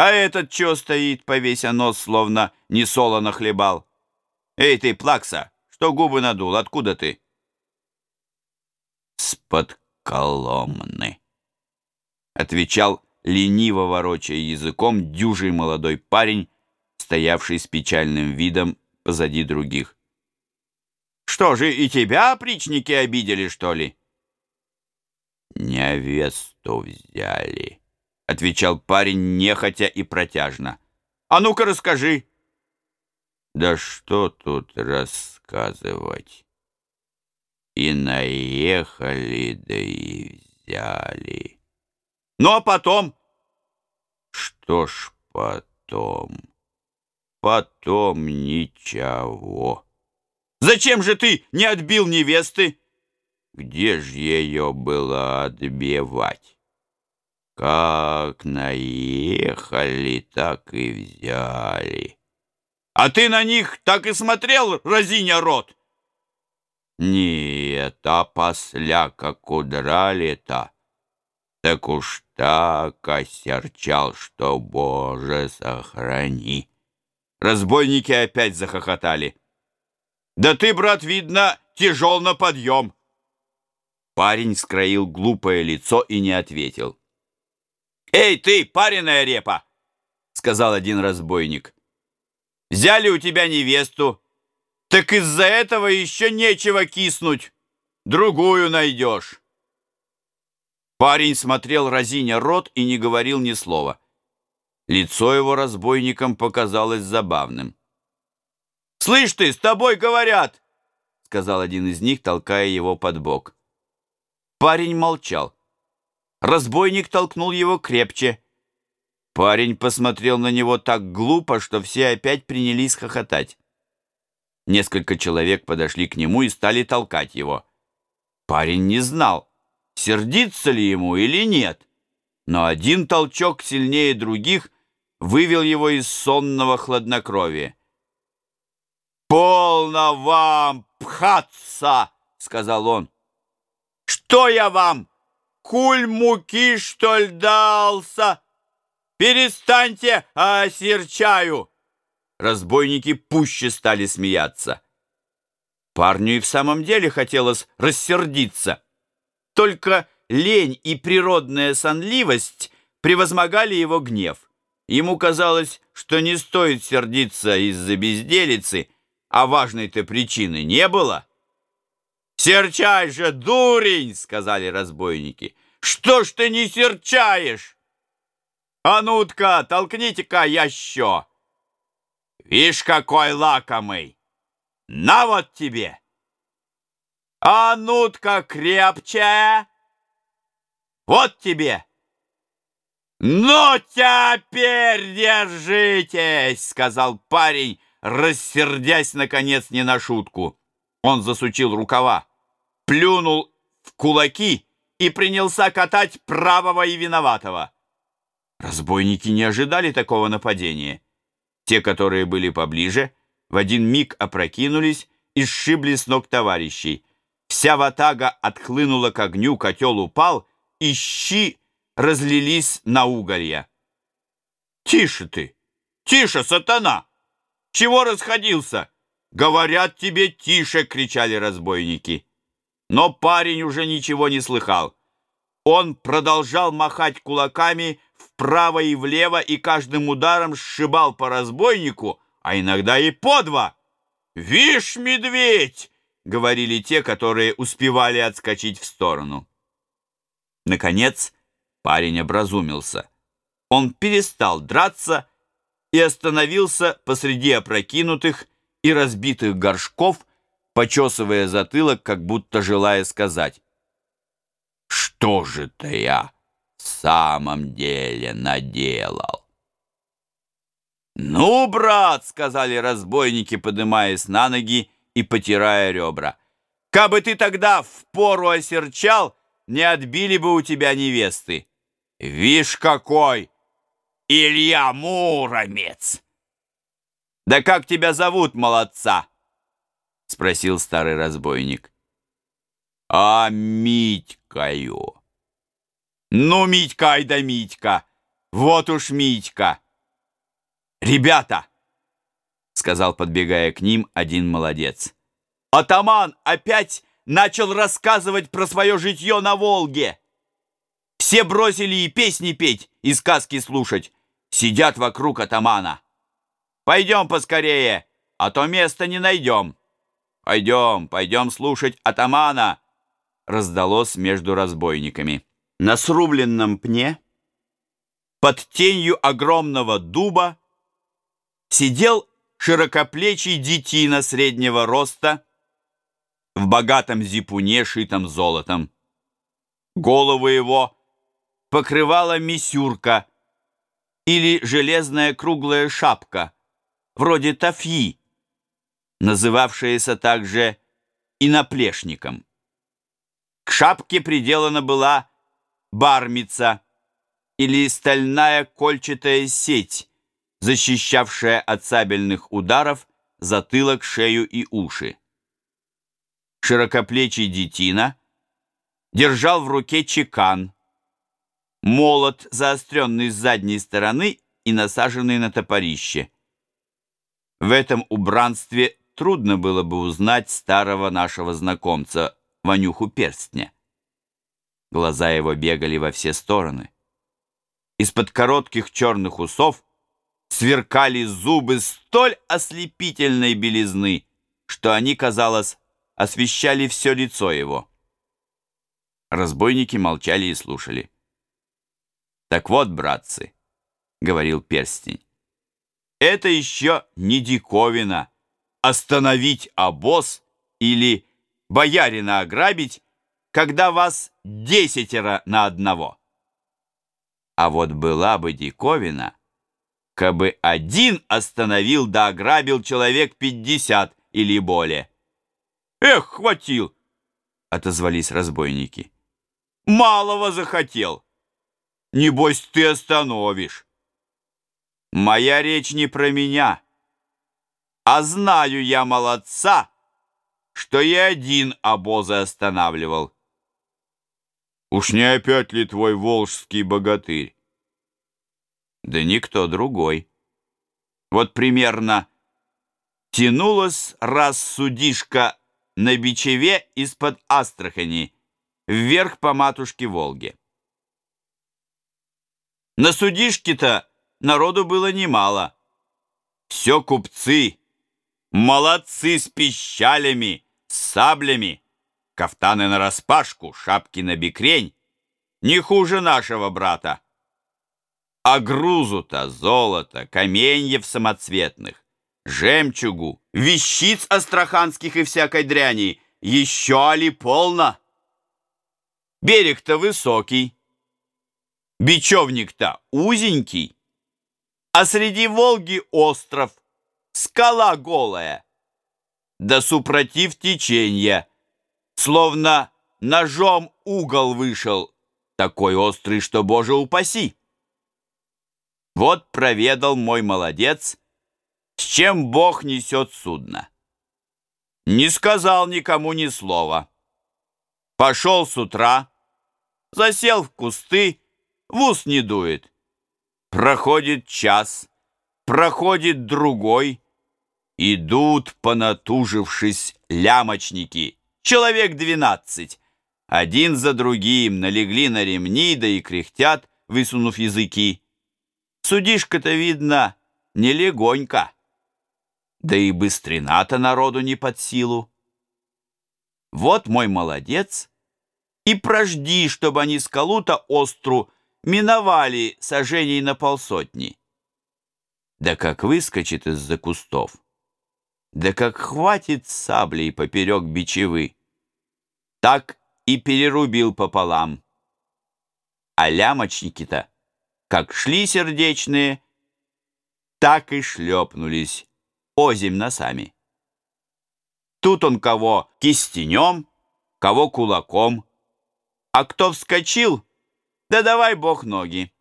А этот чё стоит, повеся нос, словно не солоно хлебал? Эй ты, плакса, что губы надул, откуда ты? С-под Коломны, отвечал лениво ворочая языком дюжий молодой парень, стоявший с печальным видом позади других. «Что же, и тебя опричники обидели, что ли?» «Невесту взяли», — отвечал парень нехотя и протяжно. «А ну-ка расскажи». «Да что тут рассказывать?» И наехали, да и взяли. Ну, а потом? Что ж потом? Потом ничего. Зачем же ты не отбил невесты? Где ж ее было отбивать? Как наехали, так и взяли. А ты на них так и смотрел, разиня рот? Нет, а посля, как удрали-то, так уж так осерчал, что, Боже, сохрани. Разбойники опять захохотали. Да ты, брат, видно, тяжел на подъем. Парень скроил глупое лицо и не ответил. «Эй, ты, пареная репа!» — сказал один разбойник. «Взяли у тебя невесту, так из-за этого еще нечего киснуть. Другую найдешь. Парень смотрел разиня рот и не говорил ни слова. Лицо его разбойникам показалось забавным. «Слышь ты, с тобой говорят!» — сказал один из них, толкая его под бок. Парень молчал. Разбойник толкнул его крепче. Парень посмотрел на него так глупо, что все опять принялись хохотать. Несколько человек подошли к нему и стали толкать его. Парень не знал, сердиться ли ему или нет, но один толчок сильнее других вывел его из сонного хладнокровия. «Полно вам пхаться!» — сказал он. «Что я вам, куль муки, что ли, дался? Перестаньте, осерчаю!» Разбойники пуще стали смеяться. Парню и в самом деле хотелось рассердиться. Только лень и природная сонливость превозмогали его гнев. Ему казалось, что не стоит сердиться из-за безделицы, а важной-то причины не было. «Серчай же, дурень!» — сказали разбойники. «Что ж ты не серчаешь?» «А ну-ка, толкните-ка еще!» Вишь, какой лакомый! На вот тебе! А ну-ка крепче! Вот тебе! «Ну, теперь держитесь!» — сказал парень, рассердясь, наконец, не на шутку. Он засучил рукава, плюнул в кулаки и принялся катать правого и виноватого. Разбойники не ожидали такого нападения. Те, которые были поближе, в один миг опрокинулись и сшибли с ног товарищей. Вся ватага отхлынула к огню, котел упал, и щи разлились на уголья. «Тише ты! Тише, сатана! Чего расходился? Говорят тебе тише!» — кричали разбойники. Но парень уже ничего не слыхал. Он продолжал махать кулаками, вправо и влево и каждым ударом сшибал по разбойнику, а иногда и по два. «Вишь, медведь!» — говорили те, которые успевали отскочить в сторону. Наконец парень образумился. Он перестал драться и остановился посреди опрокинутых и разбитых горшков, почесывая затылок, как будто желая сказать «Что же-то я?» самом деле наделал. «Ну, брат!» — сказали разбойники, поднимаясь на ноги и потирая ребра. «Кабы ты тогда в пору осерчал, не отбили бы у тебя невесты. Вишь какой! Илья Муромец!» «Да как тебя зовут, молодца?» — спросил старый разбойник. «А Митькаю». «Ну, Митька, ай да Митька! Вот уж Митька! «Ребята!» — сказал, подбегая к ним, один молодец. «Атаман опять начал рассказывать про свое житье на Волге. Все бросили и песни петь, и сказки слушать. Сидят вокруг атамана. Пойдем поскорее, а то места не найдем. Пойдем, пойдем слушать атамана!» Раздалось между разбойниками. На срубленном пне, под тенью огромного дуба, сидел широкоплечий детина среднего роста в богатом зипуне, шитом золотом. Голову его покрывала мисюрка или железная круглая шапка, вроде тафьи, называвшаяся также и наплешником. К шапке приделана была бармица или стальная кольчатая сеть, защищавшая от сабельных ударов затылок, шею и уши. Широкоплечий детина держал в руке чекан, молот, заостренный с задней стороны и насаженный на топорище. В этом убранстве трудно было бы узнать старого нашего знакомца, Ванюху Перстня. Глаза его бегали во все стороны. Из-под коротких черных усов сверкали зубы столь ослепительной белизны, что они, казалось, освещали все лицо его. Разбойники молчали и слушали. «Так вот, братцы», — говорил перстень, — «это еще не диковина. Остановить обоз или боярина ограбить, когда вас десятеро на одного. А вот была бы диковина, кабы один остановил да ограбил человек пятьдесят или более. «Эх, хватил!» — отозвались разбойники. «Малого захотел. Небось, ты остановишь. Моя речь не про меня, а знаю я молодца, что я один обозы останавливал. Уж не опять ли твой волжский богатырь? Да никто другой. Вот примерно тянулась раз судишка на бичеве из-под Астрахани вверх по матушке Волге. На судишке-то народу было немало. Все купцы, молодцы с пищалями, с саблями, кафтаны нараспашку, шапки на бикрень, не хуже нашего брата. А грузу-то золото, каменьев самоцветных, жемчугу, вещиц астраханских и всякой дряни еще ли полно? Берег-то высокий, бечевник-то узенький, а среди Волги остров, скала голая да супротив течения, словно ножом угол вышел, такой острый, что, Боже, упаси. Вот проведал мой молодец, с чем Бог несет судно. Не сказал никому ни слова. Пошел с утра, засел в кусты, в ус не дует. Проходит час, проходит другой — Идут, понатужившись, лямочники, человек двенадцать. Один за другим налегли на ремни, да и кряхтят, высунув языки. Судишка-то, видно, не легонько. Да и быстрина-то народу не под силу. Вот мой молодец. И прожди, чтобы они скалу-то остру миновали сожжений на полсотни. Да как выскочит из-за кустов. Да как хватит саблей поперек бичевы, так и перерубил пополам. А лямочники-то, как шли сердечные, так и шлепнулись озим носами. Тут он кого кистенем, кого кулаком, а кто вскочил, да давай бог ноги.